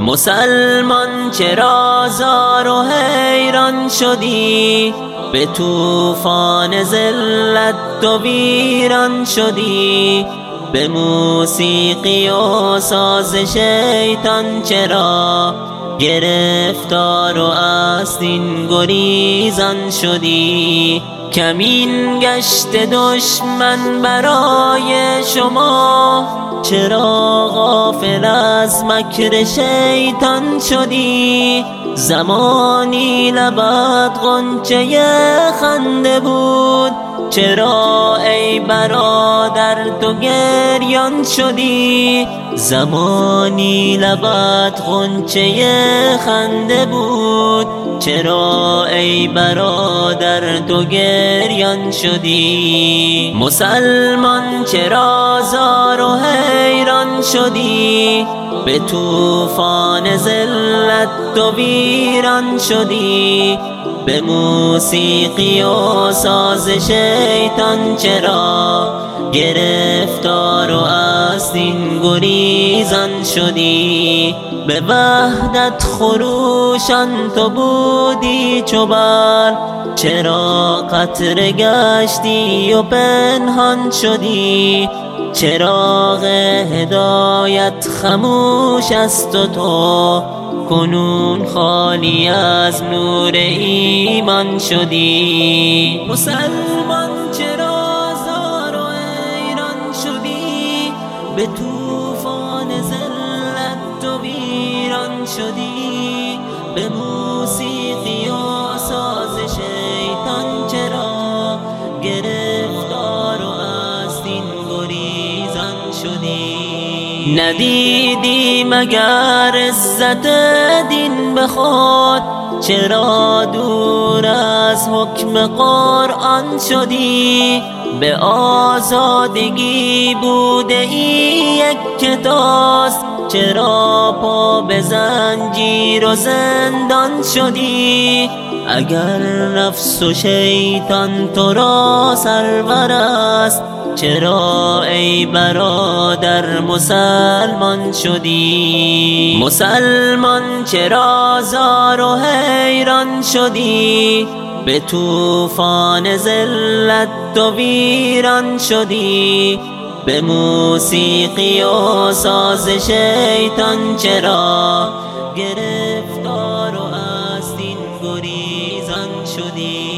مسلمان چرا زار و حیران شدی به توفان ذلت تو ویران شدی به موسیقی و ساز شیطان چرا گرفتار و از گریزان شدی؟ کمین گشت دشمن برای شما. چرا غافل از مکر شیطان شدی؟ زمانی لبت غنچه خنده بود. چرا ای برادر تو گریان شدی؟ زمانی لبت غنچه خنده بود. چرا ای برادر تو گریان شدی. مسلمان چرا زار و حیران شدی به توفان ذلت تو ویران شدی به موسیقی و ساز شیطان چرا گرفتار و از دین گریزان شدی به وحدت خروشان تو بودی چوبر چرا قطر گشتی و پنهان شدی چراغ هدایت خموش است و تو کنون خالی از نور ایمان شدی. مسلمان چرا زار و ایران شدی. به توفان ذلت تو ویران شدی. به موسیقی و ساز شیطان چرا گرفتار ندیدی مگر عزت دین به خود چرا دور از حکم قرآن شدی؟ به آزادگی بوده ای یک کتاست چرا پا به زنجیر و زندان شدی؟ اگر نفس و شیطان تو را سرور است چرا ای برادر مسلمان شدی؟ مسلمان چرا زار و حیران شدی؟ به توفان ذلت تو ویران شدی؟ به موسیقی و ساز شیطان چرا گرفتار و از دین گریزان شدی؟